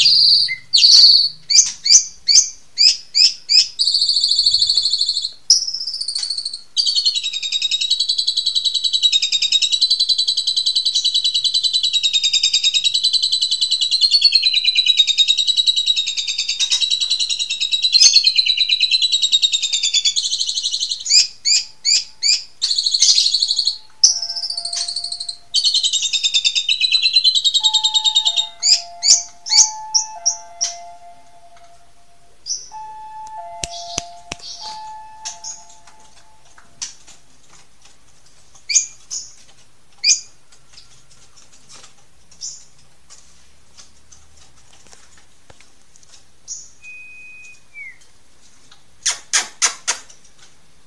you